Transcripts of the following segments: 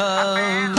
Oh.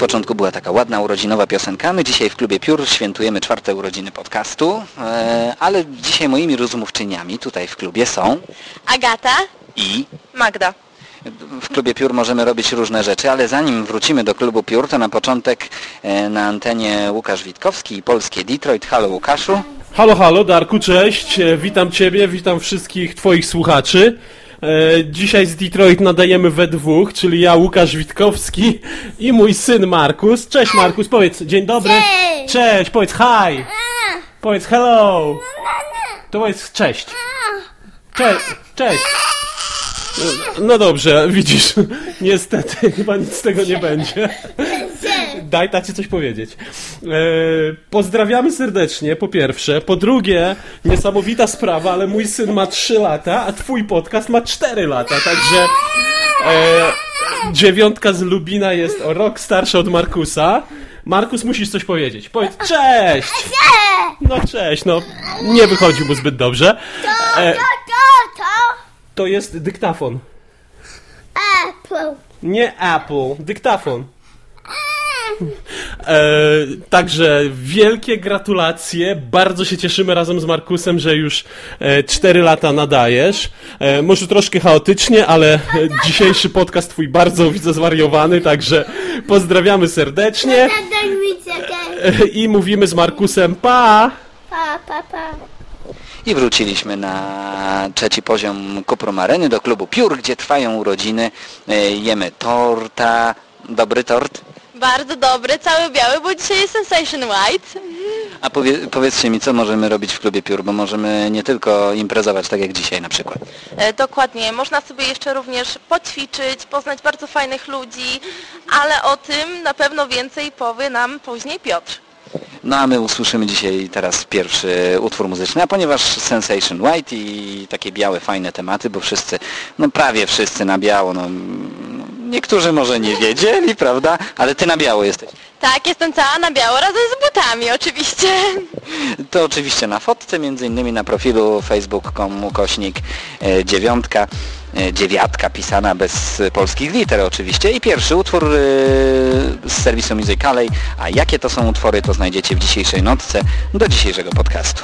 Początku była taka ładna urodzinowa piosenka. My dzisiaj w Klubie Piór świętujemy czwarte urodziny podcastu, e, ale dzisiaj moimi rozmówczyniami tutaj w klubie są Agata, i Magda. w Klubie Piór możemy robić różne rzeczy, ale zanim wrócimy do Klubu Piór, to na początek e, na antenie Łukasz Witkowski i Polskie Detroit. Halo Łukaszu. Halo, halo, Darku, cześć. E, Witam Ciebie, witam wszystkich Twoich słuchaczy. E, Dzisiaj z Detroit nadajemy we dwóch, czyli ja, Łukasz Witkowski i mój syn Markus. Cześć Markus, powiedz dzień dobry. Cześć. Cześć, powiedz hi. Powiedz hello. To powiedz cześć. Cześć, cześć. No dobrze, widzisz, niestety chyba nic z tego nie będzie. Daj tacie coś powiedzieć. E, pozdrawiamy serdecznie, po pierwsze. Po drugie, niesamowita sprawa, ale mój syn ma 3 lata, a twój podcast ma 4 lata, także e, dziewiątka z Lubina jest o rok starsza od Markusa. Markus, musisz coś powiedzieć. Powiedz cześć! No cześć, no nie wychodzi mu zbyt dobrze. E, To, to, to to jest dyktafon. Apple. Nie Apple, dyktafon. E, także wielkie gratulacje. Bardzo się cieszymy razem z Markusem, że już e, 4 lata nadajesz. E, może troszkę chaotycznie, ale e, dzisiejszy podcast twój bardzo widzę zwariowany, także pozdrawiamy serdecznie też. e, i mówimy z Markusem pa! Pa, pa, pa. I wróciliśmy na trzeci poziom Kuprum Areny do klubu Piór, gdzie trwają urodziny. E, Jemy torta. Dobry tort. Bardzo dobry, cały biały, bo dzisiaj jest Sensation White. A powie, powiedzcie mi, co możemy robić w klubie Piór, bo możemy nie tylko imprezować, tak jak dzisiaj na przykład. E, dokładnie, można sobie jeszcze również poćwiczyć, poznać bardzo fajnych ludzi, ale o tym na pewno więcej powie nam później Piotr. No a my usłyszymy dzisiaj teraz pierwszy utwór muzyczny, a ponieważ Sensation White i takie białe, fajne tematy, bo wszyscy, no prawie wszyscy na biało, no niektórzy może nie wiedzieli, prawda, ale ty na biało jesteś. Tak, jestem cała na biało razem z butami oczywiście. To oczywiście na fotce, między innymi na profilu facebook.com ukośnik e, dziewiątka, e, dziewiatka pisana bez polskich liter oczywiście i pierwszy utwór e, z serwisu Musicalej, a jakie to są utwory to znajdziecie w dzisiejszej notce do dzisiejszego podcastu.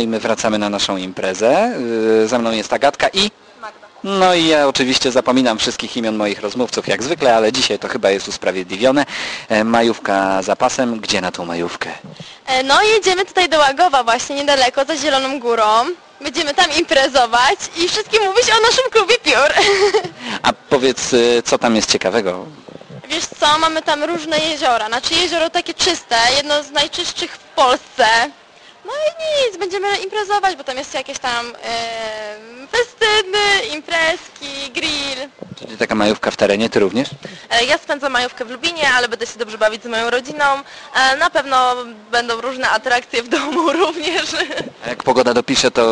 I my wracamy na naszą imprezę. Yy, Ze mną jest Agatka i... No i ja oczywiście zapominam wszystkich imion moich rozmówców jak zwykle, ale dzisiaj to chyba jest usprawiedliwione. E, Majówka za pasem. Gdzie na tą majówkę? E, No jedziemy tutaj do Łagowa właśnie, niedaleko, za Zieloną Górą. Będziemy tam imprezować i wszystkim mówić o naszym klubie piór. A powiedz, y, co tam jest ciekawego? Wiesz co, mamy tam różne jeziora. Znaczy jezioro takie czyste, jedno z najczystszych w Polsce. No i nic, będziemy imprezować, bo tam jest jakieś tam e, festyny, imprezki, grill. Czyli taka majówka w terenie, ty również? E, Ja spędzam majówkę w Lubinie, ale będę się dobrze bawić z moją rodziną. E, Na pewno będą różne atrakcje w domu również. A jak pogoda dopisze, to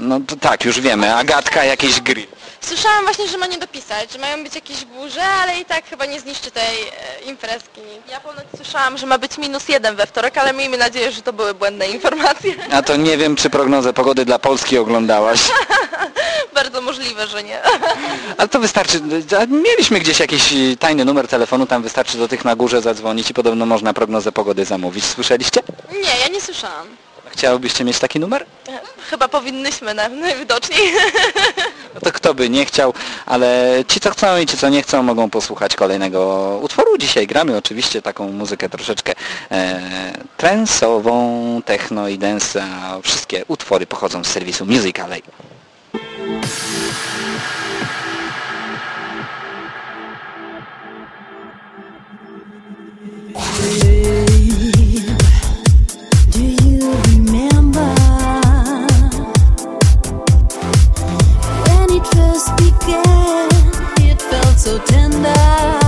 no to tak, już wiemy. Agatka, jakiś grill. Słyszałam właśnie, że ma nie dopisać, że mają być jakieś burze, ale i tak chyba nie zniszczy tej e, imprezki. Ja ponoć słyszałam, że ma być minus jeden we wtorek, ale miejmy nadzieję, że to były błędne informacje. A to nie wiem, czy prognozę pogody dla Polski oglądałaś. Bardzo możliwe, że nie. Ale to wystarczy, a mieliśmy gdzieś jakiś tajny numer telefonu, tam wystarczy do tych na górze zadzwonić i podobno można prognozę pogody zamówić. Słyszeliście? Nie, ja nie słyszałam. Chciałobyście mieć taki numer? Chyba powinnyśmy na- najwidoczniej. No to kto by nie chciał, ale ci co chcą i ci co nie chcą mogą posłuchać kolejnego utworu. Dzisiaj gramy oczywiście taką muzykę troszeczkę e, trensową, techno i dance, a wszystkie utwory pochodzą z serwisu Music Alley. Do it began? It felt so tender.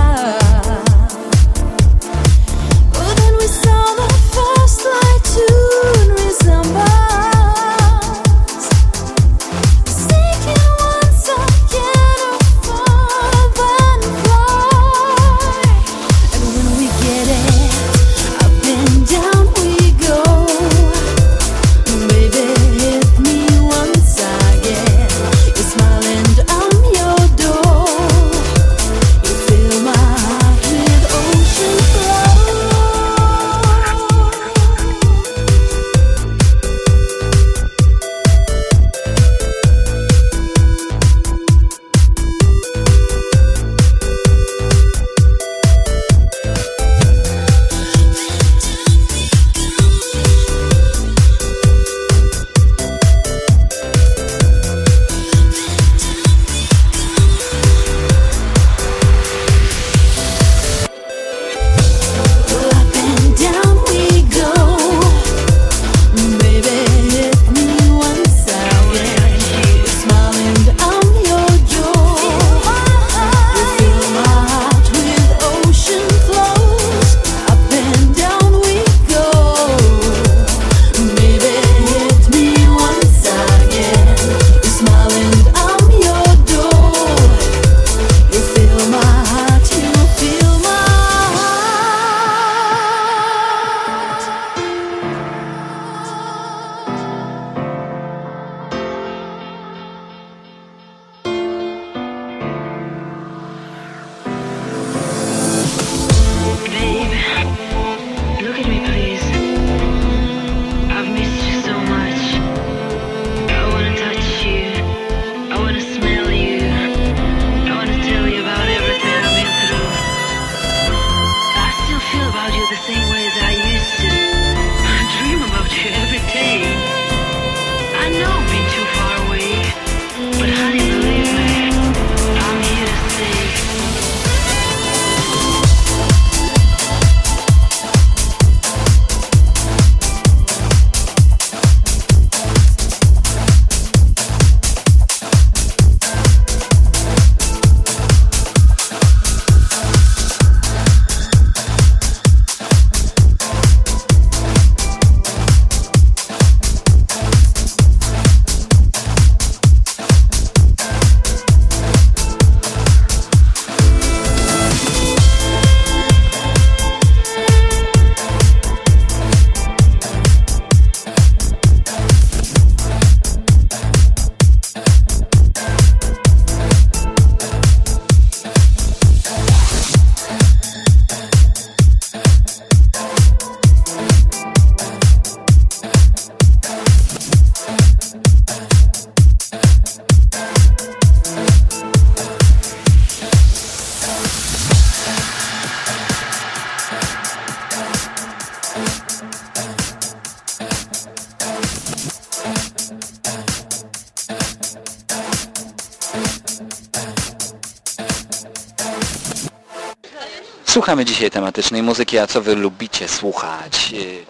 Słuchamy dzisiaj tematycznej muzyki, a co wy lubicie słuchać? Y,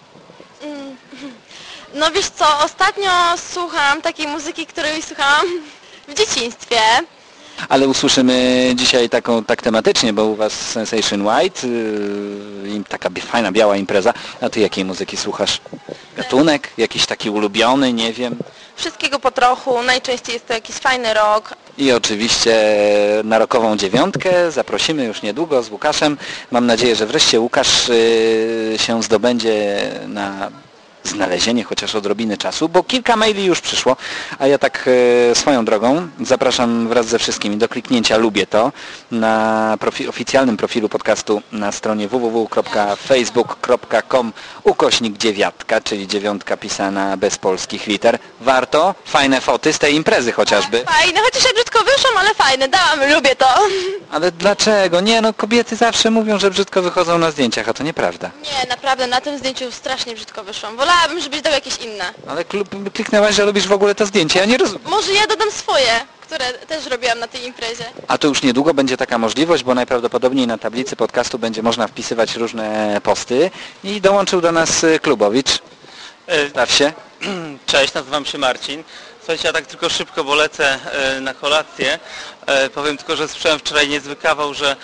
No wiesz co, ostatnio słucham takiej muzyki, której słuchałam w dzieciństwie. Ale usłyszymy dzisiaj taką tak tematycznie, bo u was Sensation White, yy, taka fajna biała impreza. A ty jakiej muzyki słuchasz? Gatunek? Jakiś taki ulubiony, nie wiem. Wszystkiego po trochu, najczęściej jest to jakiś fajny rok. I oczywiście na rokową dziewiątkę zaprosimy już niedługo z Łukaszem. Mam nadzieję, że wreszcie Łukasz yy, się zdobędzie na znalezienie chociaż odrobiny czasu, bo kilka maili już przyszło, a ja tak e, swoją drogą zapraszam wraz ze wszystkimi do kliknięcia lubię to na profi oficjalnym profilu podcastu na stronie www.facebook.com ukośnik dziewiatka, czyli dziewiątka pisana bez polskich liter. Warto, fajne foty z tej imprezy chociażby. Fajne, chociaż ja brzydko wyszłam, ale fajne, dałam, lubię to. Ale dlaczego? Nie no, kobiety zawsze mówią, że brzydko wychodzą na zdjęciach, a to nieprawda. Nie, naprawdę, na tym zdjęciu strasznie brzydko wyszłam. Wolałabym, żebyś dał jakieś inne. Ale klub, kliknęłaś, że lubisz w ogóle to zdjęcie, ja nie rozumiem. Może ja dodam swoje, które też robiłam na tej imprezie. A to już niedługo będzie taka możliwość, bo najprawdopodobniej na tablicy podcastu będzie można wpisywać różne posty i dołączył do nas y, Klubowicz. Staw się. Cześć, nazywam się Marcin. Słuchajcie, ja tak tylko szybko, bo lecę e, na kolację. E, powiem tylko, że słyszałem wczoraj niezły kawał, że e,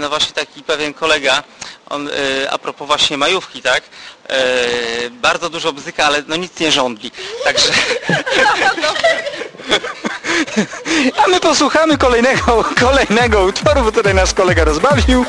no właśnie taki pewien kolega, on e, a propos właśnie majówki, tak? E, bardzo dużo bzyka, ale no nic nie żądli. Także A my posłuchamy kolejnego, kolejnego utworu, bo tutaj nasz kolega rozbawił.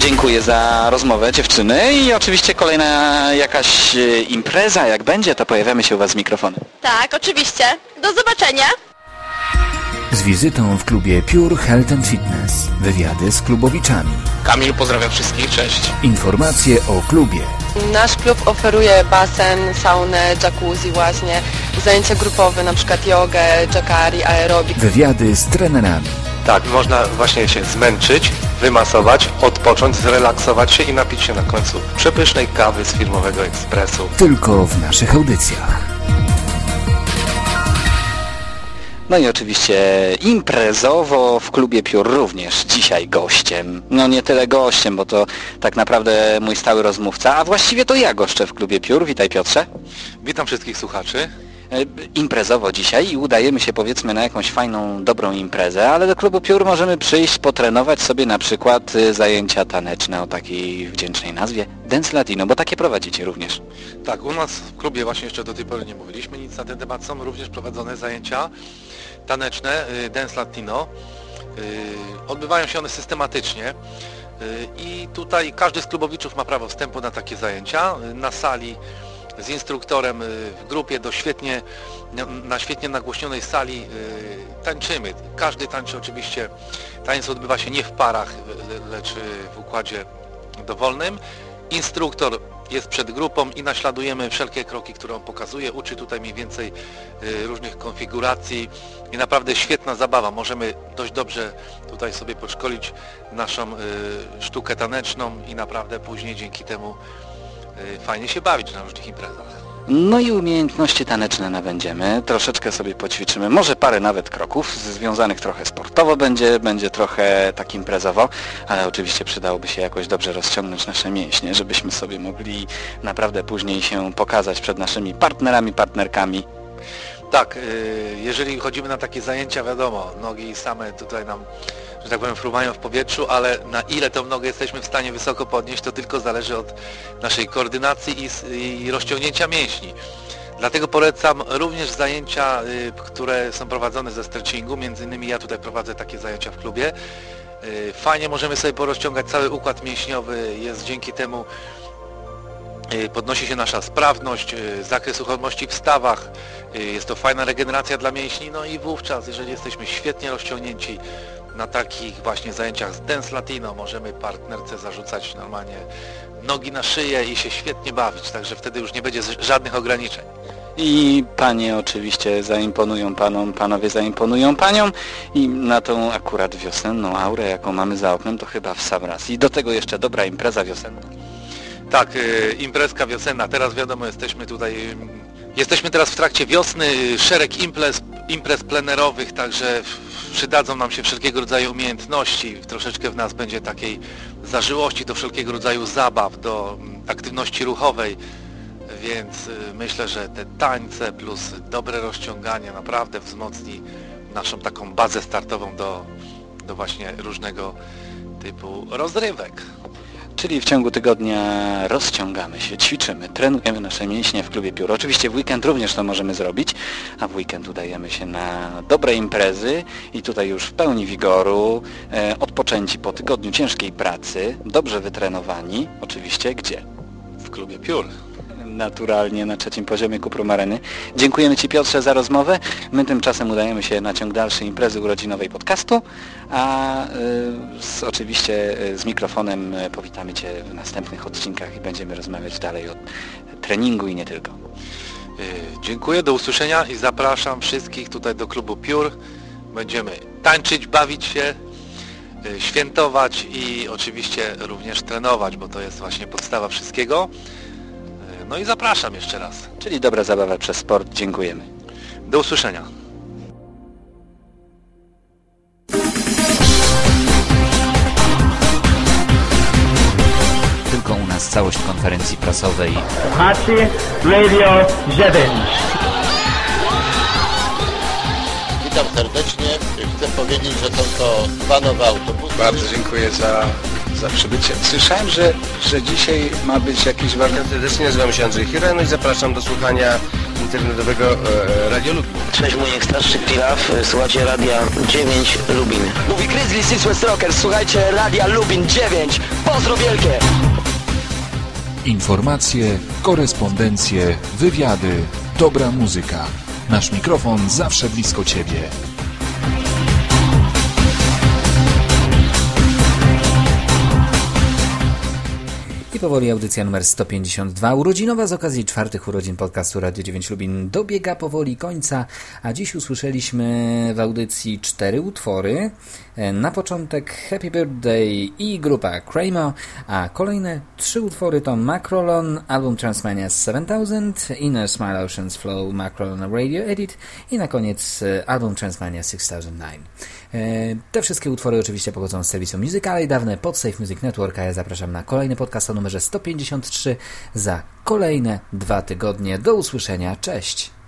Dziękuję za rozmowę dziewczyny i oczywiście kolejna jakaś e, impreza, jak będzie, to pojawiamy się u Was z mikrofonem. Tak, oczywiście. Do zobaczenia. Z wizytą w klubie Pure Health and Fitness. Wywiady z klubowiczami. Kamil, pozdrawiam wszystkich, cześć. Informacje o klubie. Nasz klub oferuje basen, saunę, jacuzzi właśnie, zajęcia grupowe, na przykład jogę, jacari, aerobik. Wywiady z trenerami. Tak, można właśnie się zmęczyć, wymasować, odpocząć, zrelaksować się i napić się na końcu przepysznej kawy z firmowego ekspresu. Tylko w naszych audycjach. No i oczywiście imprezowo w klubie Piór również dzisiaj gościem. No nie tyle gościem, bo to tak naprawdę mój stały rozmówca, a właściwie to ja goszczę w klubie Piór. Witaj Piotrze. Witam wszystkich słuchaczy. E, Imprezowo dzisiaj i udajemy się powiedzmy na jakąś fajną, dobrą imprezę, ale do klubu Piór możemy przyjść, potrenować sobie na przykład y, zajęcia taneczne o takiej wdzięcznej nazwie Dance Latino, bo takie prowadzicie również. Tak, u nas w klubie właśnie jeszcze do tej pory nie mówiliśmy nic na ten temat. Są również prowadzone zajęcia taneczne, y, Dance Latino. Odbywają się one systematycznie. I tutaj każdy z klubowiczów ma prawo wstępu na takie zajęcia. Na sali z instruktorem y, w grupie do świetnie, na- świetnie nagłośnionej sali y, tańczymy. Każdy tańczy oczywiście, taniec odbywa się nie w parach, le- lecz y, w układzie dowolnym. Instruktor jest przed grupą i naśladujemy wszelkie kroki, które on pokazuje. Uczy tutaj mniej więcej y, różnych konfiguracji i naprawdę świetna zabawa. Możemy dość dobrze tutaj sobie podszkolić naszą y, sztukę taneczną i naprawdę później dzięki temu y, fajnie się bawić na różnych imprezach. No i umiejętności taneczne nabędziemy, troszeczkę sobie poćwiczymy, może parę nawet kroków, związanych trochę sportowo będzie, będzie trochę tak imprezowo, ale oczywiście przydałoby się jakoś dobrze rozciągnąć nasze mięśnie, żebyśmy sobie mogli naprawdę później się pokazać przed naszymi partnerami, partnerkami. Tak, y, jeżeli chodzimy na takie zajęcia, wiadomo, nogi same tutaj nam, że tak powiem, fruwają w powietrzu, ale na ile tą nogę jesteśmy w stanie wysoko podnieść, to tylko zależy od naszej koordynacji i, i rozciągnięcia mięśni. Dlatego polecam również zajęcia, y, które są prowadzone ze stretchingu, między innymi ja tutaj prowadzę takie zajęcia w klubie. Y, Fajnie możemy sobie porozciągać cały układ mięśniowy, jest dzięki temu Y, podnosi się nasza sprawność, zakres ruchomości w stawach, jest to fajna regeneracja dla mięśni, no i wówczas, jeżeli jesteśmy świetnie rozciągnięci na takich właśnie zajęciach z Dance Latino, możemy partnerce zarzucać normalnie nogi na szyję i się świetnie bawić, także wtedy już nie będzie żadnych ograniczeń. I panie oczywiście zaimponują panom, panowie zaimponują paniom i na tą akurat wiosenną aurę, jaką mamy za oknem, to chyba w sam raz. I do tego jeszcze dobra impreza wiosenna. Tak, y, imprezka wiosenna. Teraz wiadomo, jesteśmy tutaj, jesteśmy teraz w trakcie wiosny, szereg imprez, imprez plenerowych, także przydadzą nam się wszelkiego rodzaju umiejętności. Troszeczkę w nas będzie takiej zażyłości do wszelkiego rodzaju zabaw, do mm, aktywności ruchowej, więc y, myślę, że te tańce plus dobre rozciąganie naprawdę wzmocni naszą taką bazę startową do, do właśnie różnego typu rozrywek. Czyli w ciągu tygodnia rozciągamy się, ćwiczymy, trenujemy nasze mięśnie w klubie piór. Oczywiście w weekend również to możemy zrobić, a w weekend udajemy się na dobre imprezy i tutaj już w pełni wigoru, e, odpoczęci po tygodniu ciężkiej pracy, dobrze wytrenowani, oczywiście gdzie? W klubie piór. Naturalnie na trzecim poziomie Kuprum Areny. Dziękujemy Ci Piotrze za rozmowę. My tymczasem udajemy się na ciąg dalszy imprezy urodzinowej podcastu, a y, z, oczywiście y, z mikrofonem y, powitamy Cię w następnych odcinkach i będziemy rozmawiać dalej o treningu i nie tylko. Dziękuję, do usłyszenia i zapraszam wszystkich tutaj do klubu Piór. Będziemy tańczyć, bawić się, świętować i oczywiście również trenować, bo to jest właśnie podstawa wszystkiego. No i zapraszam jeszcze raz. Czyli dobra zabawa przez sport. Dziękujemy. Do usłyszenia. Tylko u nas całość konferencji prasowej. Słuchacie Radio 9. Witam serdecznie. Chcę powiedzieć, że są to dwa nowe autobusy. Bardzo dziękuję za, za przybycie. Słyszałem, że, że dzisiaj ma być jakiś warsztat. Serdecznie nazywam się Andrzej Hireno i zapraszam do słuchania internetowego e, Radio Lubin. Cześć, mój starszy Pilaw, słuchajcie Radia 9 Lubin. Mówi Grizzly Six West Rockers, słuchajcie Radia Lubin 9. Pozdro wielkie! Informacje, korespondencje, wywiady, dobra muzyka. Nasz mikrofon zawsze blisko Ciebie. Powoli audycja numer 152, urodzinowa z okazji czwartych urodzin podcastu Radio 9 Lubin dobiega powoli końca, a dziś usłyszeliśmy w audycji cztery utwory. E, Na początek Happy Birthday i grupa Kramer, a kolejne trzy utwory to Macrolon, album Transmania 7000, Inner Smile Oceans Flow, Macrolon Radio Edit i na koniec e, album Transmania 6009. E, Te wszystkie utwory oczywiście pochodzą z serwisu Musicale, dawne pod Safe Music Network, a ja zapraszam na kolejny podcast o numerze 153 za kolejne dwa tygodnie. Do usłyszenia, cześć!